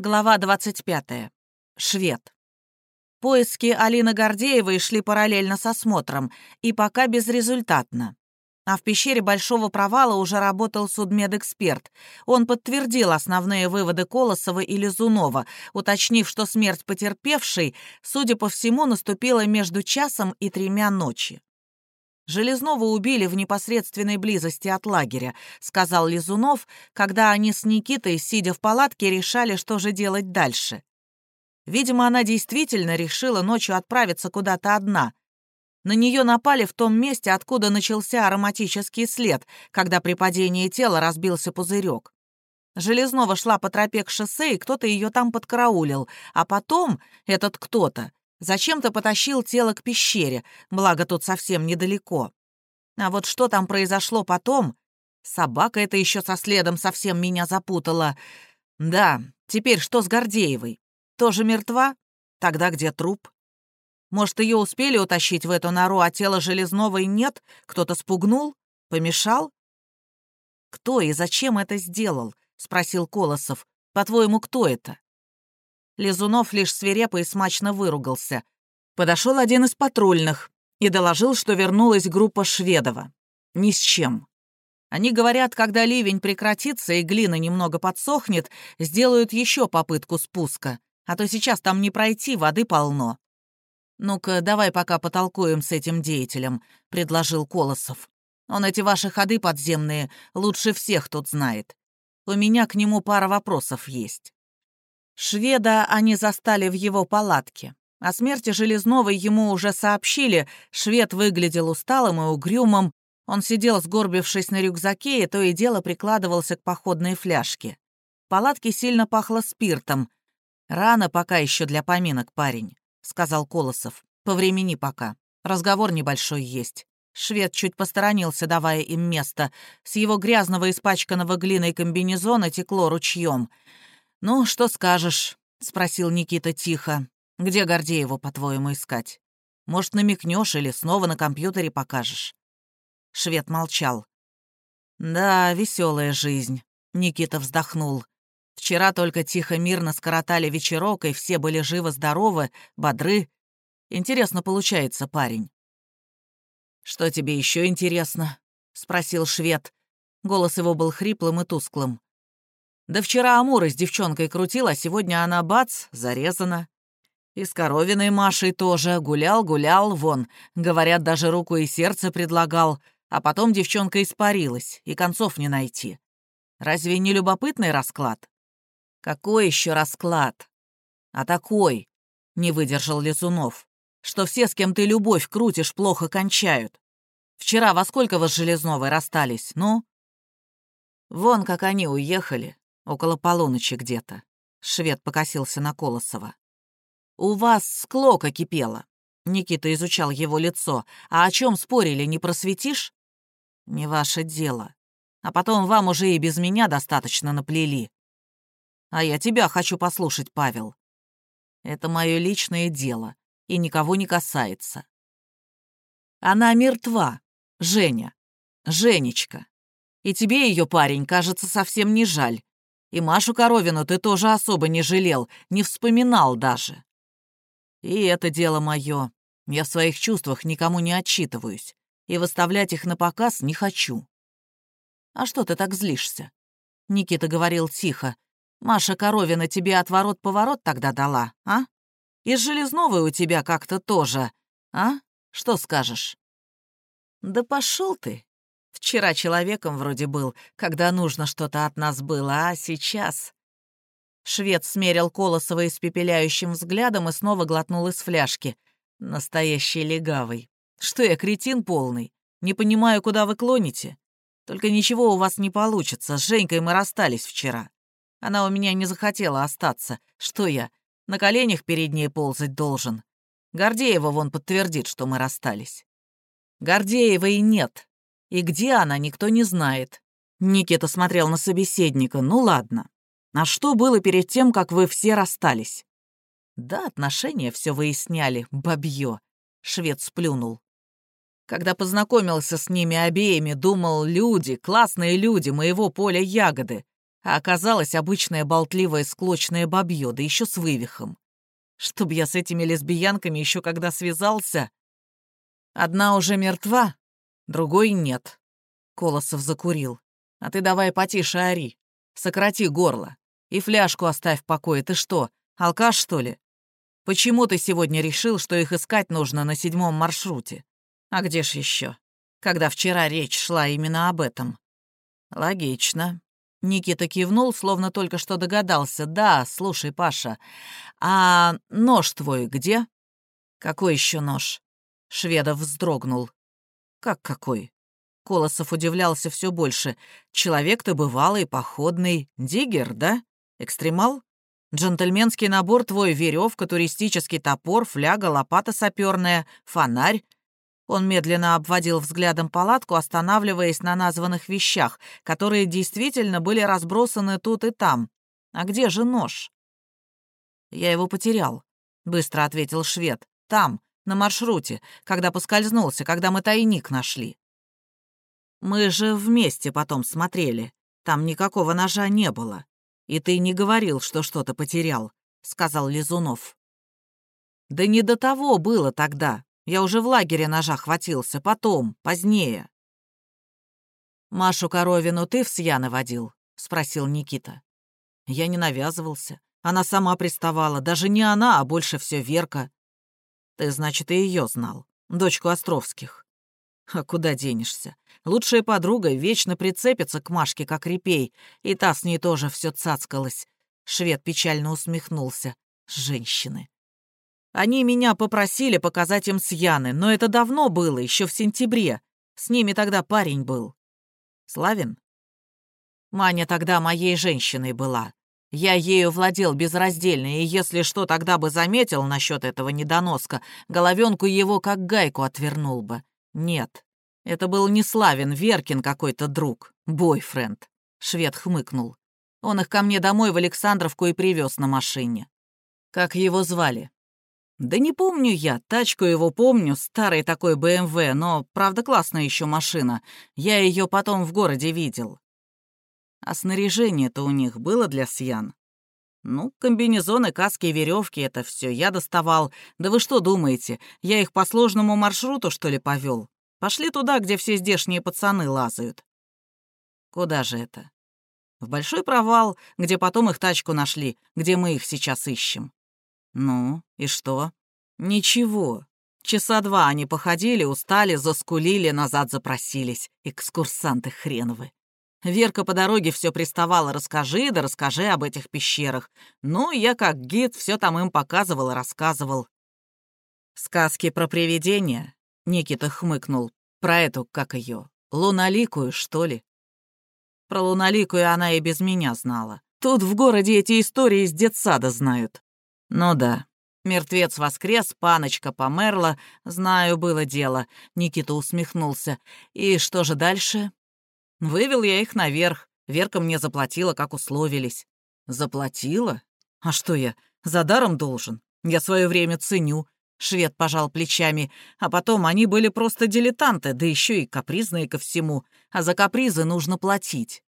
Глава 25. Швед. Поиски Алины Гордеевой шли параллельно с осмотром, и пока безрезультатно. А в пещере Большого провала уже работал судмедэксперт. Он подтвердил основные выводы Колосова и Лизунова, уточнив, что смерть потерпевшей, судя по всему, наступила между часом и тремя ночи. Железного убили в непосредственной близости от лагеря», — сказал Лизунов, когда они с Никитой, сидя в палатке, решали, что же делать дальше. Видимо, она действительно решила ночью отправиться куда-то одна. На нее напали в том месте, откуда начался ароматический след, когда при падении тела разбился пузырек. Железнова шла по тропе к шоссе, и кто-то ее там подкараулил, а потом этот кто-то Зачем-то потащил тело к пещере, благо тут совсем недалеко. А вот что там произошло потом? Собака это еще со следом совсем меня запутала. Да, теперь что с Гордеевой? Тоже мертва? Тогда где труп? Может, ее успели утащить в эту нору, а тело Железновой нет? Кто-то спугнул? Помешал? «Кто и зачем это сделал?» — спросил Колосов. «По-твоему, кто это?» Лизунов лишь свирепо и смачно выругался. Подошел один из патрульных и доложил, что вернулась группа Шведова. Ни с чем. Они говорят, когда ливень прекратится и глина немного подсохнет, сделают еще попытку спуска, а то сейчас там не пройти, воды полно. «Ну-ка, давай пока потолкуем с этим деятелем», — предложил Колосов. «Он эти ваши ходы подземные лучше всех тут знает. У меня к нему пара вопросов есть». Шведа они застали в его палатке. О смерти Железновой ему уже сообщили, швед выглядел усталым и угрюмым, он сидел, сгорбившись на рюкзаке, и то и дело прикладывался к походной фляжке. В палатке сильно пахло спиртом. «Рано пока еще для поминок, парень», — сказал Колосов. «По времени пока. Разговор небольшой есть». Швед чуть посторонился, давая им место. С его грязного, испачканного глиной комбинезона текло ручьем — «Ну, что скажешь?» — спросил Никита тихо. «Где Гордееву, по-твоему, искать? Может, намекнешь или снова на компьютере покажешь?» Швед молчал. «Да, веселая жизнь», — Никита вздохнул. «Вчера только тихо-мирно скоротали вечерок, и все были живы-здоровы, бодры. Интересно получается, парень». «Что тебе еще интересно?» — спросил швед. Голос его был хриплым и тусклым. Да вчера Амура с девчонкой крутил, а сегодня она бац, зарезана. И с коровиной Машей тоже. Гулял, гулял, вон. Говорят, даже руку и сердце предлагал. А потом девчонка испарилась, и концов не найти. Разве не любопытный расклад? Какой еще расклад? А такой, не выдержал Лизунов, что все, с кем ты любовь крутишь, плохо кончают. Вчера во сколько вы с Железновой расстались, ну? Вон как они уехали, Около полуночи где-то. Швед покосился на Колосова. «У вас склока кипела». Никита изучал его лицо. «А о чем спорили, не просветишь?» «Не ваше дело. А потом вам уже и без меня достаточно наплели». «А я тебя хочу послушать, Павел». «Это мое личное дело и никого не касается». «Она мертва, Женя. Женечка. И тебе ее, парень, кажется, совсем не жаль. И Машу Коровину ты тоже особо не жалел, не вспоминал даже. И это дело мое. Я в своих чувствах никому не отчитываюсь. И выставлять их на показ не хочу. А что ты так злишься? Никита говорил тихо. Маша Коровина тебе отворот-поворот тогда дала, а? И Железновой у тебя как-то тоже, а? Что скажешь? Да пошел ты, Вчера человеком вроде был, когда нужно что-то от нас было, а сейчас...» Швед смерил Колосова испепеляющим взглядом и снова глотнул из фляжки. «Настоящий легавый. Что я, кретин полный? Не понимаю, куда вы клоните? Только ничего у вас не получится. С Женькой мы расстались вчера. Она у меня не захотела остаться. Что я, на коленях перед ней ползать должен? Гордеева вон подтвердит, что мы расстались». «Гордеевой нет», и где она, никто не знает. Никита смотрел на собеседника. Ну ладно. А что было перед тем, как вы все расстались? Да, отношения все выясняли, бабье. Швед сплюнул. Когда познакомился с ними обеими, думал, люди, классные люди моего поля ягоды. А оказалось обычное болтливое склочное бабье, да еще с вывихом. Чтоб я с этими лесбиянками еще когда связался... Одна уже мертва, другой нет. Колосов закурил. А ты давай потише ори. Сократи горло. И фляжку оставь в покое. Ты что, алкаш, что ли? Почему ты сегодня решил, что их искать нужно на седьмом маршруте? А где ж еще? Когда вчера речь шла именно об этом. Логично. Никита кивнул, словно только что догадался. «Да, слушай, Паша, а нож твой где?» «Какой еще нож?» Шведов вздрогнул. «Как какой?» Колосов удивлялся все больше. «Человек-то бывалый, походный. Диггер, да? Экстремал? Джентльменский набор твой, веревка, туристический топор, фляга, лопата саперная, фонарь, он медленно обводил взглядом палатку, останавливаясь на названных вещах, которые действительно были разбросаны тут и там. «А где же нож?» «Я его потерял», — быстро ответил швед. «Там, на маршруте, когда поскользнулся, когда мы тайник нашли». «Мы же вместе потом смотрели. Там никакого ножа не было. И ты не говорил, что что-то потерял», — сказал Лизунов. «Да не до того было тогда. Я уже в лагере ножа хватился, потом, позднее». «Машу Коровину ты в Сьяны водил?» — спросил Никита. Я не навязывался. Она сама приставала. Даже не она, а больше все Верка. Ты, значит, и ее знал. Дочку Островских. А куда денешься? Лучшая подруга вечно прицепится к Машке, как репей, и та с ней тоже все цацкалась. Швед печально усмехнулся. Женщины. Они меня попросили показать им с Яны, но это давно было, еще в сентябре. С ними тогда парень был. Славин? Маня тогда моей женщиной была. Я ею владел безраздельно, и если что тогда бы заметил насчет этого недоноска, головенку его как гайку отвернул бы. Нет, это был не Славин, Веркин какой-то друг, бойфренд. Швед хмыкнул. Он их ко мне домой в Александровку и привез на машине. Как его звали? Да не помню я, тачку его помню, старый такой БМВ, но, правда, классная еще машина. Я ее потом в городе видел. А снаряжение-то у них было для Сьян? Ну, комбинезоны, каски, веревки, это все я доставал. Да вы что думаете, я их по сложному маршруту, что ли, повел? Пошли туда, где все здешние пацаны лазают. Куда же это? В большой провал, где потом их тачку нашли, где мы их сейчас ищем. «Ну, и что?» «Ничего. Часа два они походили, устали, заскулили, назад запросились. Экскурсанты хреновы. Верка по дороге все приставала, расскажи, да расскажи об этих пещерах. Ну, я как гид все там им показывал и рассказывал. «Сказки про привидения?» — Никита хмыкнул. «Про эту, как ее, луналикую, что ли?» Про луналикую она и без меня знала. Тут в городе эти истории из детсада знают. Ну да. Мертвец воскрес, паночка померла. Знаю, было дело. Никита усмехнулся. И что же дальше? Вывел я их наверх. Верка мне заплатила, как условились. Заплатила? А что я, за даром должен? Я свое время ценю. Швед пожал плечами. А потом они были просто дилетанты, да еще и капризные ко всему. А за капризы нужно платить.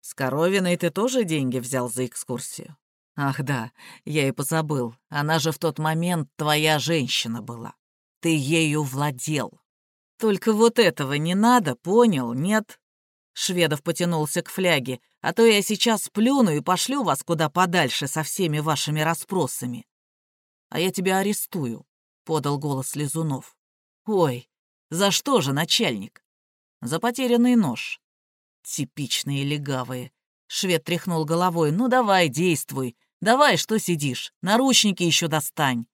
С Коровиной ты тоже деньги взял за экскурсию? Ах да, я и позабыл. Она же в тот момент твоя женщина была. Ты ею владел. Только вот этого не надо, понял, нет? Шведов потянулся к фляге. А то я сейчас плюну и пошлю вас куда подальше со всеми вашими расспросами. А я тебя арестую, — подал голос Лизунов. Ой, за что же, начальник? За потерянный нож. Типичные легавые. Швед тряхнул головой. «Ну давай, действуй. Давай, что сидишь? Наручники еще достань».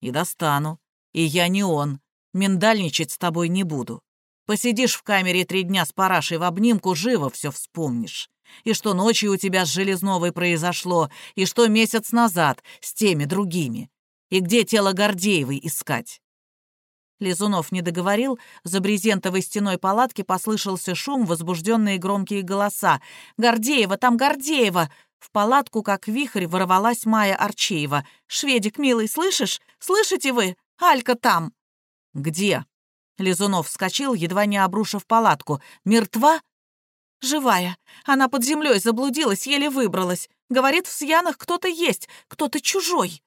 «И достану. И я не он. Миндальничать с тобой не буду. Посидишь в камере три дня с парашей в обнимку, живо все вспомнишь. И что ночью у тебя с Железновой произошло, и что месяц назад с теми другими. И где тело Гордеевой искать?» Лизунов не договорил, за брезентовой стеной палатки послышался шум, возбужденные громкие голоса. «Гордеева, там Гордеева!» В палатку, как вихрь, ворвалась Майя Арчеева. «Шведик, милый, слышишь? Слышите вы? Алька там!» «Где?» Лизунов вскочил, едва не обрушив палатку. «Мертва?» «Живая. Она под землей заблудилась, еле выбралась. Говорит, в Сьянах кто-то есть, кто-то чужой».